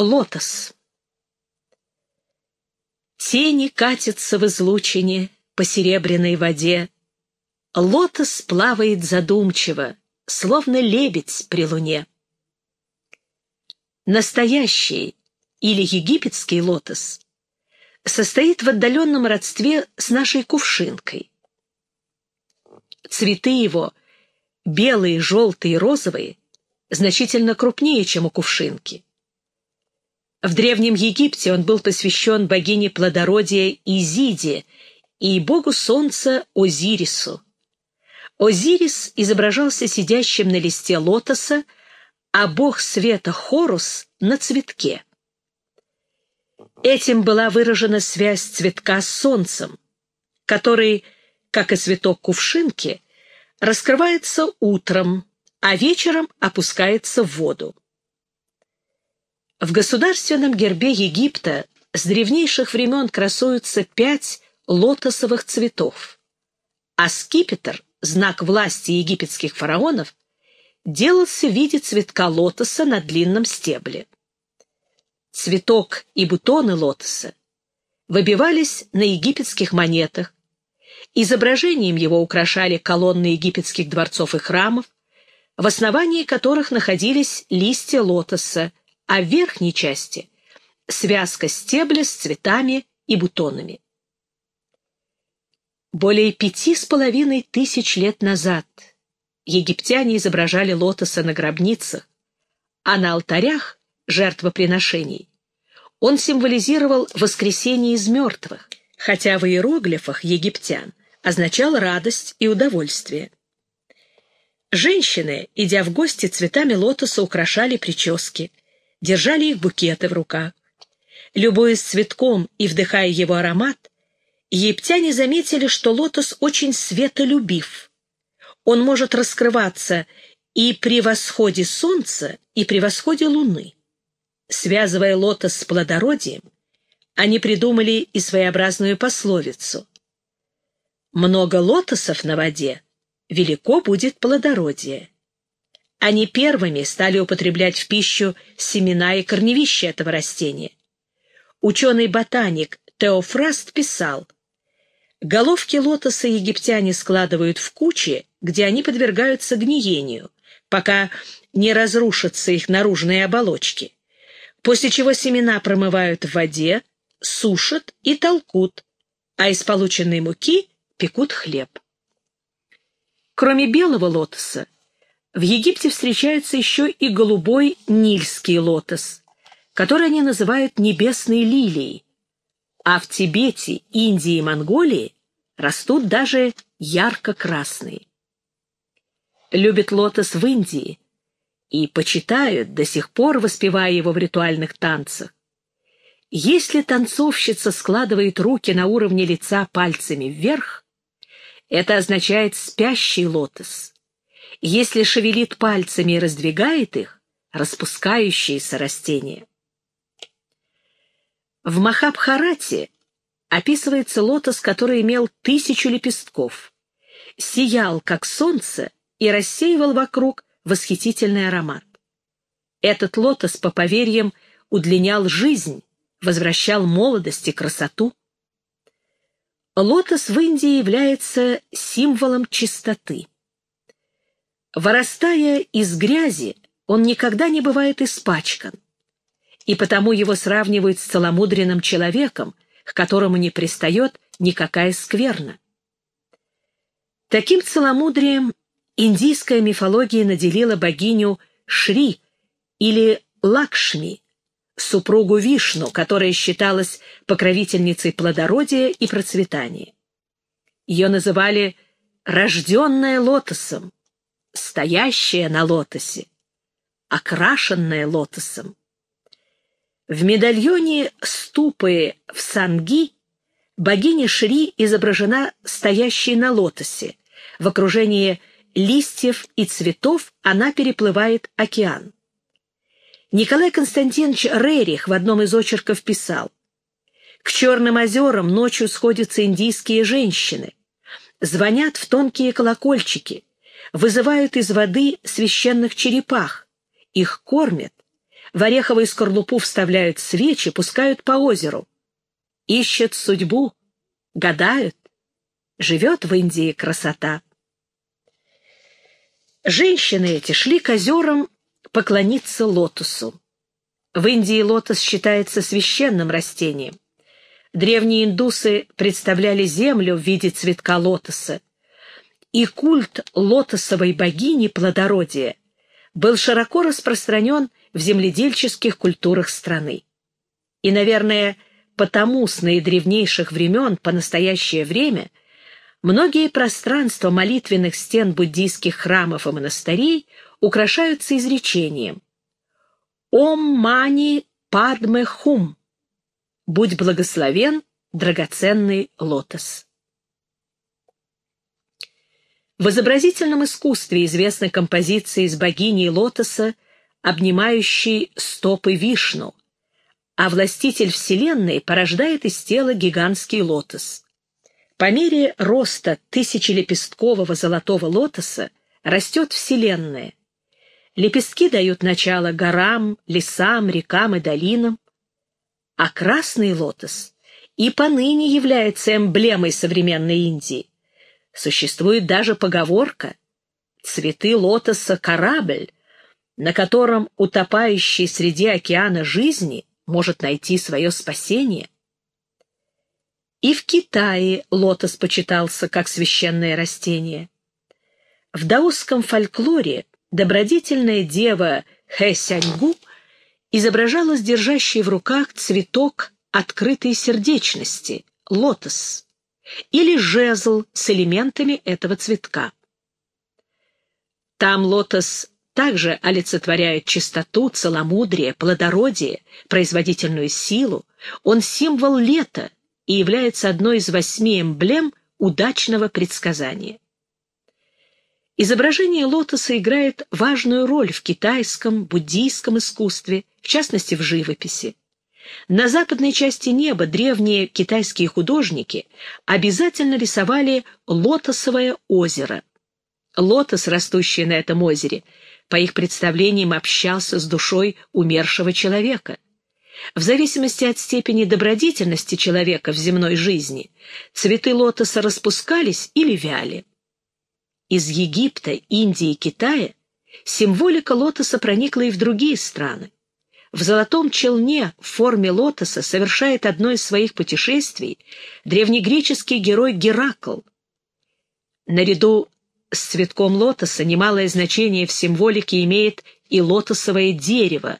Лотос. Тени катятся в излучине по серебряной воде. Лотос плавает задумчиво, словно лебедь при луне. Настоящий или египетский лотос состоит в отдаленном родстве с нашей кувшинкой. Цветы его, белые, желтые и розовые, значительно крупнее, чем у кувшинки. В Древнем Египте он был посвящен богине плодородия Изиде и богу солнца Озирису. Озирис изображался сидящим на листе лотоса, а бог света Хорус — на цветке. Этим была выражена связь цветка с солнцем, который, как и цветок кувшинки, раскрывается утром, а вечером опускается в воду. В государственном гербе Египта с древнейших времен красуются пять лотосовых цветов, а скипетр, знак власти египетских фараонов, делался в виде цветка лотоса на длинном стебле. Цветок и бутоны лотоса выбивались на египетских монетах, изображением его украшали колонны египетских дворцов и храмов, в основании которых находились листья лотоса, а в верхней части — связка стебля с цветами и бутонами. Более пяти с половиной тысяч лет назад египтяне изображали лотоса на гробницах, а на алтарях жертвоприношений он символизировал воскресение из мертвых, хотя в иероглифах египтян означал радость и удовольствие. Женщины, идя в гости, цветами лотоса украшали прически, держали их букеты в руках. Любуясь цветком и вдыхая его аромат, египтяне заметили, что лотос очень светолюбив. Он может раскрываться и при восходе солнца, и при восходе луны. Связывая лотос с плодородием, они придумали и своеобразную пословицу. «Много лотосов на воде — велико будет плодородие. Они первыми стали употреблять в пищу семена и корневища этого растения. Ученый-ботаник Теофраст писал, «Головки лотоса египтяне складывают в кучи, где они подвергаются гниению, пока не разрушатся их наружные оболочки, после чего семена промывают в воде, сушат и толкут, а из полученной муки пекут хлеб. Кроме белого лотоса, в Египте встречается еще и голубой нильский лотос, который они называют небесной лилией, а в Тибете, Индии и Монголии растут даже ярко-красные. Любят лотос в Индии и почитают, до сих пор воспевая его в ритуальных танцах. Если танцовщица складывает руки на уровне лица пальцами вверх, это означает спящий лотос. Если шевелит пальцами и раздвигает их, распускающиеся растения. В Махабхарате описывается лотос, который имел тысячу лепестков, сиял, как солнце, и рассеивал вокруг восхитительный аромат. Этот лотос, по поверьям, удлинял жизнь, возвращал молодость и красоту. Лотос в Индии является символом чистоты. Вырастая из грязи, он никогда не бывает испачкан, и потому его сравнивают с целомудренным человеком, к которому не пристает никакая скверна. Таким целомудрием индийская мифология наделила богиню Шри или Лакшми, супругу Вишну, которая считалась покровительницей плодородия и процветания. Ее называли «рожденная лотосом», «стоящая на лотосе», «окрашенная лотосом». В медальоне ступы в Санги богиня Шри изображена стоящей на лотосе. В окружении листьев и цветов она переплывает океан. Николай Константинович Рерих в одном из очерков писал, «К Черным озерам ночью сходятся индийские женщины, звонят в тонкие колокольчики, вызывают из воды священных черепах, их кормят, в ореховую скорлупу вставляют свечи, пускают по озеру. Ищут судьбу, гадают. Живет в Индии красота. Женщины эти шли к озерам поклониться лотосу. В Индии лотос считается священным растением. Древние индусы представляли землю в виде цветка лотоса, и культ лотосовой богини плодородия был широко распространен в земледельческих культурах страны. И, наверное, потому с наидревнейших времен по настоящее время многие пространства молитвенных стен буддийских храмов и монастырей украшаются изречением «Ом мани падме хум» «Будь благословен, драгоценный лотос». В изобразительном искусстве известны композиции с богиней лотоса, обнимающей стопы вишну, а властитель Вселенной порождает из тела гигантский лотос. По мере роста тысячелепесткового золотого лотоса растет Вселенная. Лепестки дают начало горам, лесам, рекам и долинам, а красный лотос и поныне является эмблемой современной Индии. Существует даже поговорка «Цветы лотоса — корабль», на котором утопающий среди океана жизни может найти свое спасение. И в Китае лотос почитался как священное растение. В даосском фольклоре добродетельная дева Хэсяньгу изображалась держащей в руках цветок открытой сердечности — лотос или жезл с элементами этого цветка. Там лотос также олицетворяет чистоту, целомудрие, плодородие, производительную силу. Он символ лета и является одной из восьми эмблем удачного предсказания. Изображение лотоса играет важную роль в китайском, буддийском искусстве, в частности в живописи. На западной части неба древние китайские художники обязательно рисовали лотосовое озеро. Лотос, растущий на этом озере, по их представлениям общался с душой умершего человека. В зависимости от степени добродетельности человека в земной жизни, цветы лотоса распускались или вяли. Из Египта, Индии и Китая символика лотоса проникла и в другие страны в золотом челне в форме лотоса совершает одно из своих путешествий древнегреческий герой Геракл. Наряду с цветком лотоса немалое значение в символике имеет и лотосовое дерево.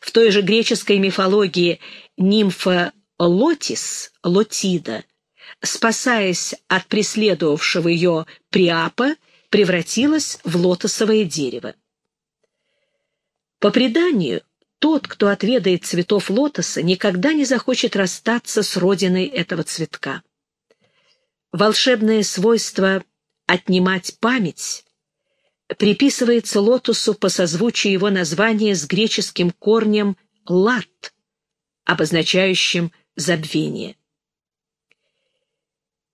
В той же греческой мифологии нимфа Лотис, Лотида, спасаясь от преследовавшего ее Приапа, превратилась в лотосовое дерево. По преданию, тот, кто отведает цветов лотоса, никогда не захочет расстаться с родиной этого цветка. Волшебное свойство «отнимать память» приписывается лотосу по созвучию его названия с греческим корнем «лат», обозначающим забвение.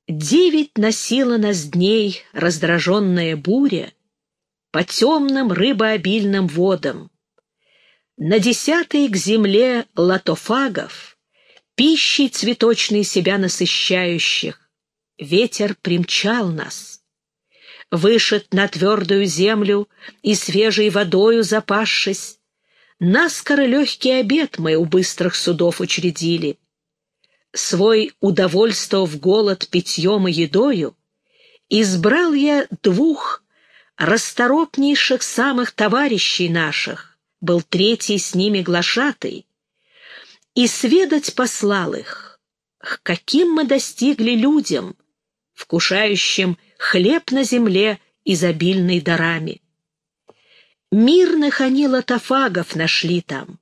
Девять носила нас дней раздраженная буря по темным рыбообильным водам, на десятый к земле латофагов, пищей цветочной себя насыщающих, ветер примчал нас. Вышед на твердую землю и свежей водою запасшись, наскоро легкий обед мы у быстрых судов учредили. Свой удовольствов голод питьем и едою, избрал я двух расторопнейших самых товарищей наших, был третий с ними глашатый, и сведать послал их, к каким мы достигли людям, вкушающим хлеб на земле изобильный дарами. Мирных они латофагов нашли там,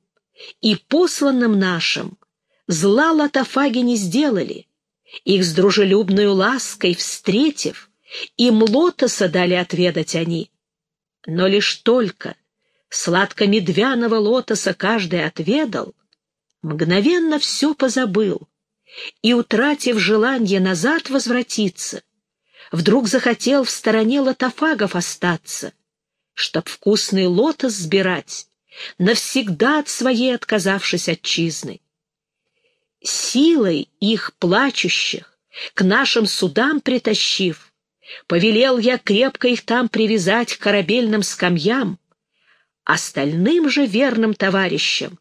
и посланным нашим зла латофаги не сделали, их с дружелюбной лаской встретив, им лотоса дали отведать они. Но лишь только — сладко-медвяного лотоса каждый отведал, мгновенно все позабыл и, утратив желание назад возвратиться, вдруг захотел в стороне лотофагов остаться, чтоб вкусный лотос сбирать навсегда от своей отказавшись отчизны. Силой их плачущих, к нашим судам притащив, повелел я крепко их там привязать к корабельным скамьям, остальным же верным товарищам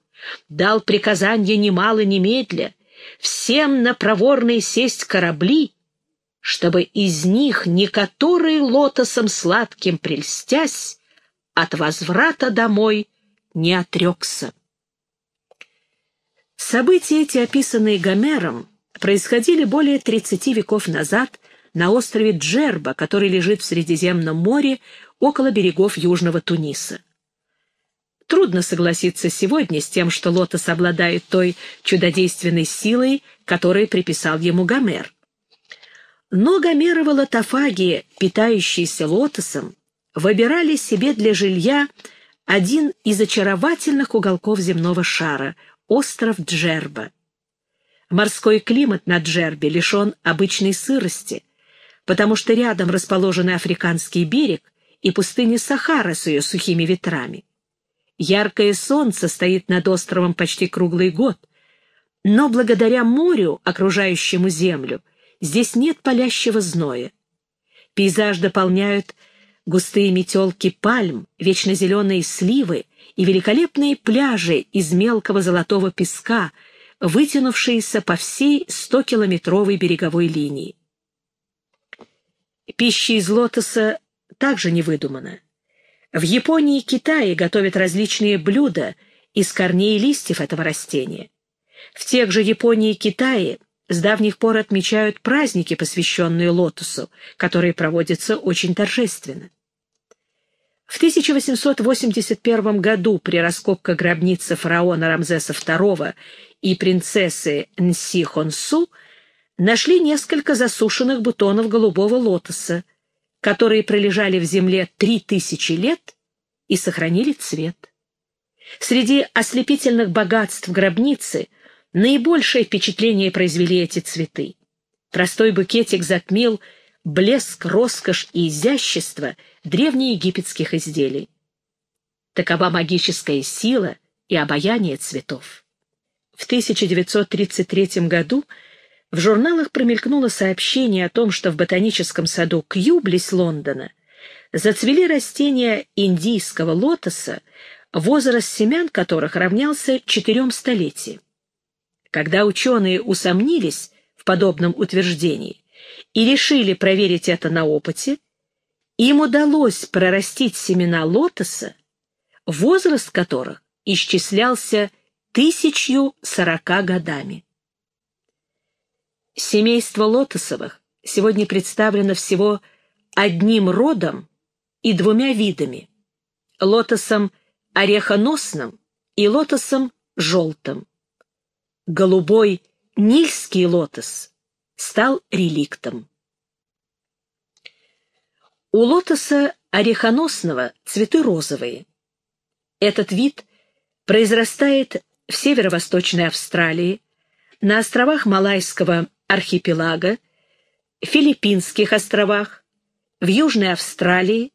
дал приказание немало немедля всем на проворные сесть корабли, чтобы из них некоторые лотосом сладким прельстясь от возврата домой не отрекся. События эти, описанные Гомером, происходили более 30 веков назад на острове Джерба, который лежит в Средиземном море около берегов Южного Туниса. Трудно согласиться сегодня с тем, что лотос обладает той чудодейственной силой, которой приписал ему Гомер. Но гомеровы лотофаги, питающиеся лотосом, выбирали себе для жилья один из очаровательных уголков земного шара — остров Джерба. Морской климат на Джербе лишен обычной сырости, потому что рядом расположен африканский берег и пустыня Сахара с ее сухими ветрами. Яркое солнце стоит над островом почти круглый год, но благодаря морю, окружающему землю, здесь нет палящего зноя. Пейзаж дополняют густые метелки пальм, вечно зеленые сливы и великолепные пляжи из мелкого золотого песка, вытянувшиеся по всей 100-километровой береговой линии. Пища из лотоса также не выдумана. В Японии и Китае готовят различные блюда из корней и листьев этого растения. В тех же Японии и Китае с давних пор отмечают праздники, посвященные лотосу, которые проводятся очень торжественно. В 1881 году при раскопках гробницы фараона Рамзеса II и принцессы Нси Хонсу нашли несколько засушенных бутонов голубого лотоса, которые пролежали в земле три тысячи лет и сохранили цвет. Среди ослепительных богатств гробницы наибольшее впечатление произвели эти цветы. Простой букетик затмил блеск, роскошь и изящество древнеегипетских изделий. Такова магическая сила и обаяние цветов. В 1933 году в журналах промелькнуло сообщение о том, что в ботаническом саду Кью, близ Лондона, зацвели растения индийского лотоса, возраст семян которых равнялся четырем столетиям. Когда ученые усомнились в подобном утверждении и решили проверить это на опыте, им удалось прорастить семена лотоса, возраст которых исчислялся тысячью сорока годами. Семейство лотосовых сегодня представлено всего одним родом и двумя видами — лотосом орехоносным и лотосом желтым. Голубой нильский лотос стал реликтом. У лотоса орехоносного цветы розовые. Этот вид произрастает в северо-восточной Австралии, на островах Малайского архипелага, Филиппинских островах, в Южной Австралии,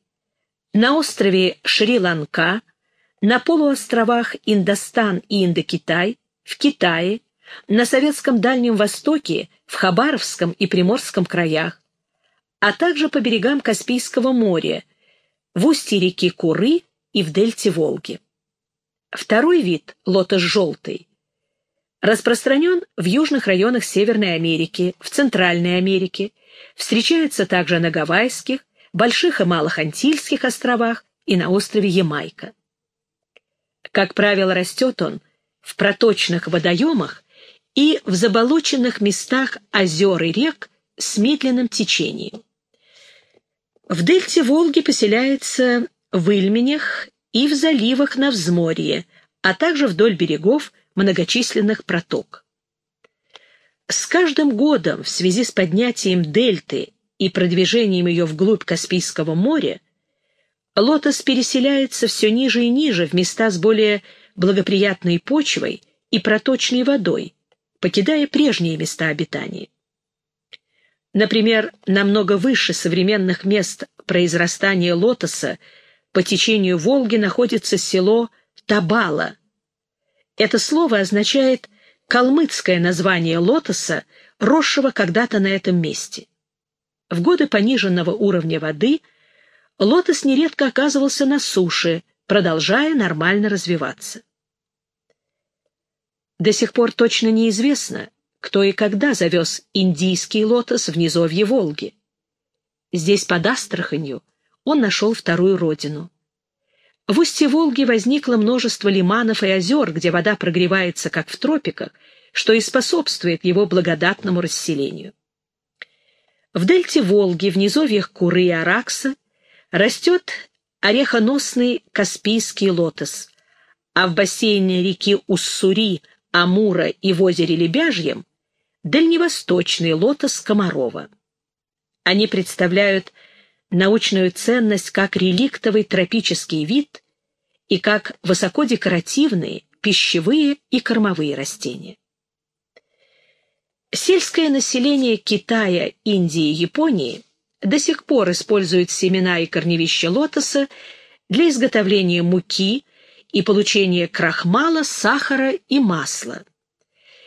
на острове Шри-Ланка, на полуостровах Индостан и Индокитай, в Китае, на Советском Дальнем Востоке, в Хабаровском и Приморском краях, а также по берегам Каспийского моря, в устье реки Куры и в дельте Волги. Второй вид, лотос желтый, Распространен в южных районах Северной Америки, в Центральной Америке, встречается также на Гавайских, Больших и Малых Антильских островах и на острове Ямайка. Как правило, растет он в проточных водоемах и в заболоченных местах озер и рек с медленным течением. В дельте Волги поселяется в Ильменях и в заливах на взморье, а также вдоль берегов многочисленных проток. С каждым годом в связи с поднятием дельты и продвижением ее вглубь Каспийского моря лотос переселяется все ниже и ниже в места с более благоприятной почвой и проточной водой, покидая прежние места обитания. Например, намного выше современных мест произрастания лотоса по течению Волги находится село табала. Это слово означает калмыцкое название лотоса, росшего когда-то на этом месте. В годы пониженного уровня воды лотос нередко оказывался на суше, продолжая нормально развиваться. До сих пор точно неизвестно, кто и когда завез индийский лотос в низовье Волги. Здесь, под Астраханью, он нашел вторую родину. В устье Волги возникло множество лиманов и озер, где вода прогревается, как в тропиках, что и способствует его благодатному расселению. В дельте Волги, в низовьях Куры и Аракса, растет орехоносный Каспийский лотос, а в бассейне реки Уссури, Амура и в озере Лебяжьем дальневосточный лотос Комарова. Они представляют научную ценность как реликтовый тропический вид и как высокодекоративные пищевые и кормовые растения. Сельское население Китая, Индии и Японии до сих пор использует семена и корневища лотоса для изготовления муки и получения крахмала, сахара и масла.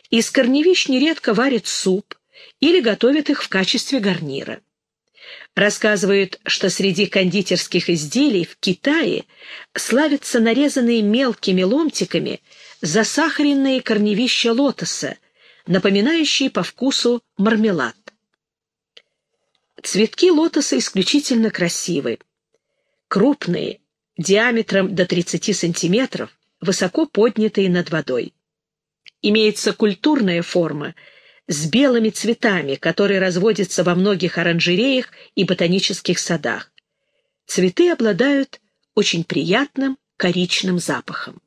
Из корневищ нередко варят суп или готовят их в качестве гарнира. Рассказывают, что среди кондитерских изделий в Китае славятся нарезанные мелкими ломтиками засахаренные корневища лотоса, напоминающие по вкусу мармелад. Цветки лотоса исключительно красивы. Крупные, диаметром до 30 сантиметров, высоко поднятые над водой имеется культурная форма с белыми цветами, которые разводятся во многих оранжереях и ботанических садах. Цветы обладают очень приятным коричным запахом.